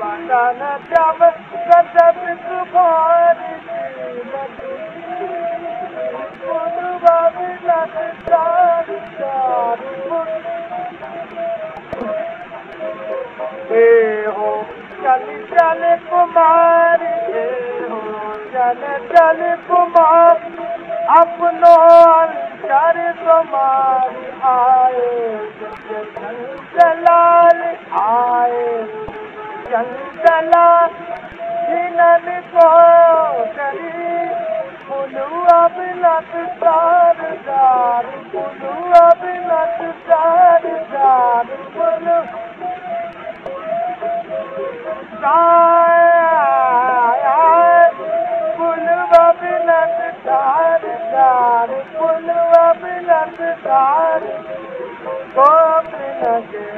बंदन जब सदत कुमार हो चल चल कुमार हो चल चल कुमार अपनो अंतर कुमार आए चल आए चल चला हिनन को करी पुलुआ बिलत तार दार पुलुआ बिलत तार दार पुलु तार गोपिन के सन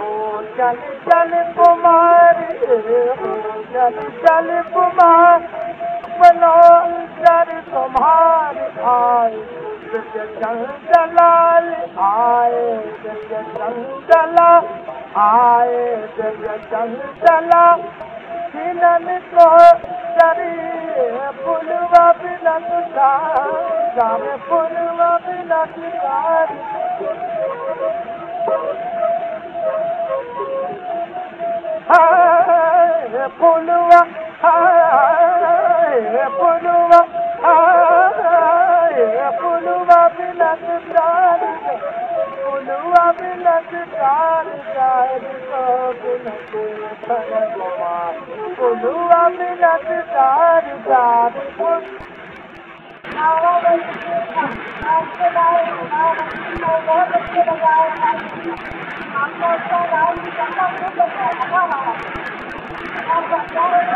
हो चल चल कुमार हो चल चल कुमार बनो चर तुम्हार आए। चरी पुलवा बिलत तार पुलवा बिलत तार पुलवा पुलवा पुलवा बिलत प्यार पुलवा बिलत प्यार प्यार को बिलत भगवा पुलवा बिलत प्यार प्यार को आपको अच्छा नाम निकलना बहुत अच्छा लगा हमारा आप बता रहे